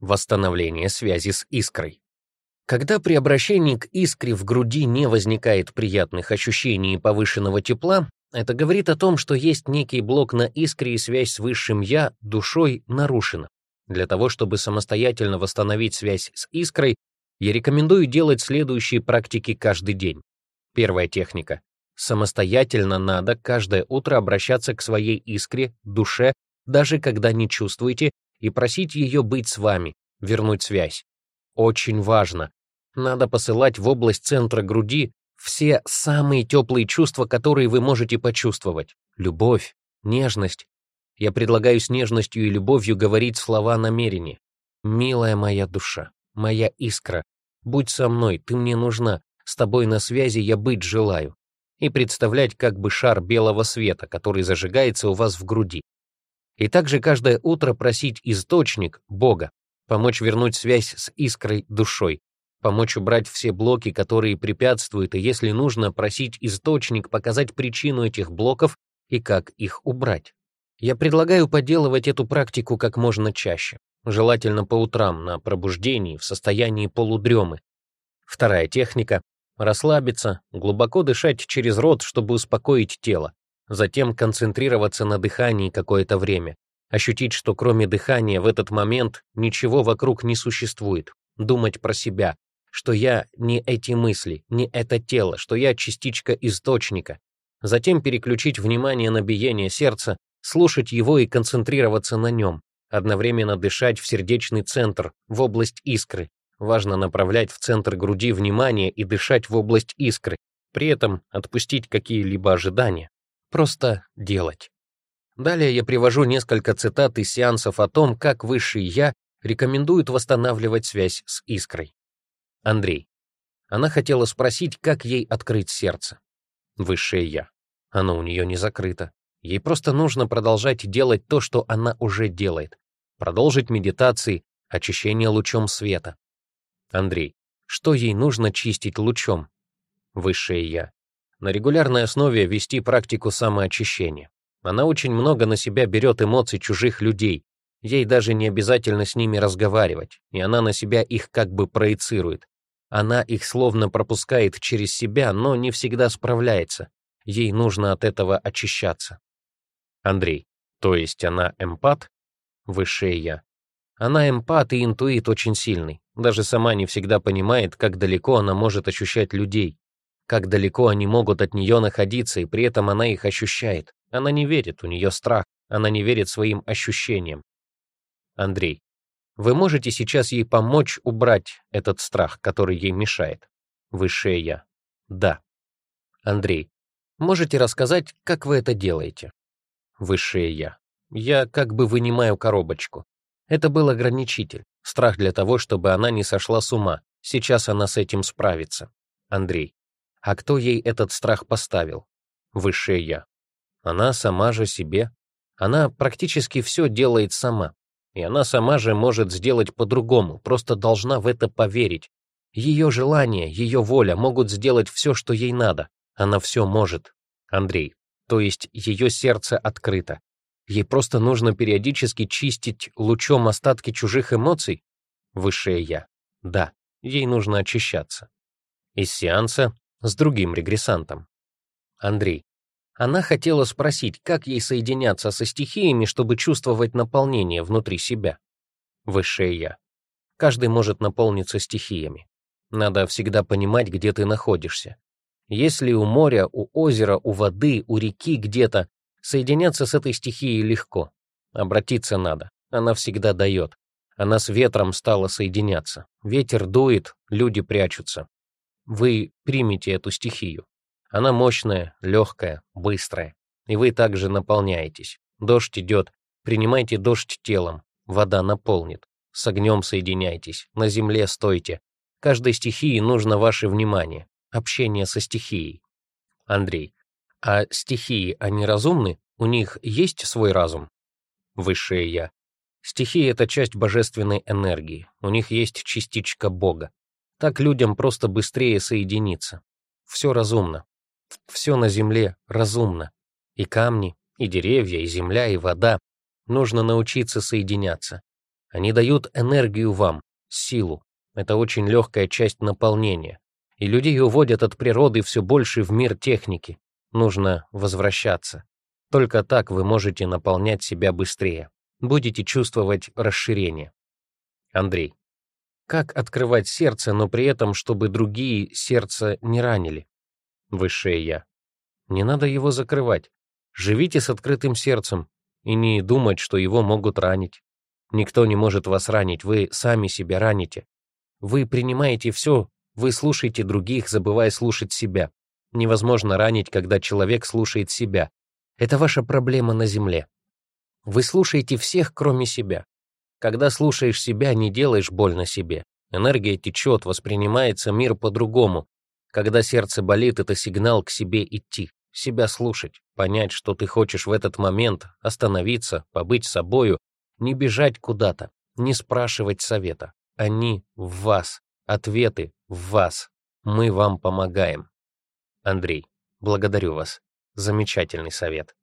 Восстановление связи с искрой. Когда при обращении к искре в груди не возникает приятных ощущений и повышенного тепла, это говорит о том, что есть некий блок на искре и связь с высшим «я» душой нарушена. Для того, чтобы самостоятельно восстановить связь с искрой, я рекомендую делать следующие практики каждый день. Первая техника. Самостоятельно надо каждое утро обращаться к своей искре, душе, даже когда не чувствуете, и просить ее быть с вами, вернуть связь. Очень важно. Надо посылать в область центра груди все самые теплые чувства, которые вы можете почувствовать. Любовь, нежность. Я предлагаю с нежностью и любовью говорить слова намерения. «Милая моя душа, моя искра, будь со мной, ты мне нужна, с тобой на связи я быть желаю». И представлять как бы шар белого света, который зажигается у вас в груди и также каждое утро просить источник, Бога, помочь вернуть связь с искрой душой, помочь убрать все блоки, которые препятствуют, и если нужно, просить источник показать причину этих блоков и как их убрать. Я предлагаю поделывать эту практику как можно чаще, желательно по утрам на пробуждении в состоянии полудремы. Вторая техника — расслабиться, глубоко дышать через рот, чтобы успокоить тело затем концентрироваться на дыхании какое-то время, ощутить, что кроме дыхания в этот момент ничего вокруг не существует, думать про себя, что я не эти мысли, не это тело, что я частичка источника. Затем переключить внимание на биение сердца, слушать его и концентрироваться на нем, одновременно дышать в сердечный центр, в область искры. Важно направлять в центр груди внимание и дышать в область искры, при этом отпустить какие-либо ожидания. Просто делать. Далее я привожу несколько цитат из сеансов о том, как высший «я» рекомендует восстанавливать связь с искрой. Андрей. Она хотела спросить, как ей открыть сердце. Высшее «я». Оно у нее не закрыто. Ей просто нужно продолжать делать то, что она уже делает. Продолжить медитации, очищение лучом света. Андрей. Что ей нужно чистить лучом? Высшее «я». На регулярной основе вести практику самоочищения. Она очень много на себя берет эмоций чужих людей. Ей даже не обязательно с ними разговаривать, и она на себя их как бы проецирует. Она их словно пропускает через себя, но не всегда справляется. Ей нужно от этого очищаться. Андрей. То есть она эмпат? Высшее я. Она эмпат и интуит очень сильный. Даже сама не всегда понимает, как далеко она может ощущать людей, как далеко они могут от нее находиться, и при этом она их ощущает. Она не верит, у нее страх, она не верит своим ощущениям. Андрей, вы можете сейчас ей помочь убрать этот страх, который ей мешает? Высшее Я. Да. Андрей, можете рассказать, как вы это делаете? Высшее Я. Я как бы вынимаю коробочку. Это был ограничитель, страх для того, чтобы она не сошла с ума. Сейчас она с этим справится. Андрей. А кто ей этот страх поставил? Высшее Я. Она сама же себе. Она практически все делает сама. И она сама же может сделать по-другому, просто должна в это поверить. Ее желание, ее воля могут сделать все, что ей надо. Она все может. Андрей. То есть ее сердце открыто. Ей просто нужно периодически чистить лучом остатки чужих эмоций? Высшее Я. Да, ей нужно очищаться. Из сеанса с другим регрессантом. Андрей. А Она хотела спросить, как ей соединяться со стихиями, чтобы чувствовать наполнение внутри себя. Высшее Я. Каждый может наполниться стихиями. Надо всегда понимать, где ты находишься. Если у моря, у озера, у воды, у реки где-то, соединяться с этой стихией легко. Обратиться надо. Она всегда дает. Она с ветром стала соединяться. Ветер дует, люди прячутся вы примете эту стихию. Она мощная, легкая, быстрая. И вы также наполняетесь. Дождь идет, принимайте дождь телом, вода наполнит. С огнем соединяйтесь, на земле стойте. Каждой стихии нужно ваше внимание, общение со стихией. Андрей, а стихии, они разумны? У них есть свой разум? Высшее Я. Стихии — это часть божественной энергии, у них есть частичка Бога. Так людям просто быстрее соединиться. Все разумно. Все на земле разумно. И камни, и деревья, и земля, и вода. Нужно научиться соединяться. Они дают энергию вам, силу. Это очень легкая часть наполнения. И людей уводят от природы все больше в мир техники. Нужно возвращаться. Только так вы можете наполнять себя быстрее. Будете чувствовать расширение. Андрей. Как открывать сердце, но при этом, чтобы другие сердце не ранили? Высшее Я. Не надо его закрывать. Живите с открытым сердцем и не думать, что его могут ранить. Никто не может вас ранить, вы сами себя раните. Вы принимаете все, вы слушаете других, забывая слушать себя. Невозможно ранить, когда человек слушает себя. Это ваша проблема на земле. Вы слушаете всех, кроме себя. Когда слушаешь себя, не делаешь больно себе. Энергия течет, воспринимается мир по-другому. Когда сердце болит, это сигнал к себе идти, себя слушать, понять, что ты хочешь в этот момент, остановиться, побыть собою, не бежать куда-то, не спрашивать совета. Они в вас, ответы в вас. Мы вам помогаем. Андрей, благодарю вас. Замечательный совет.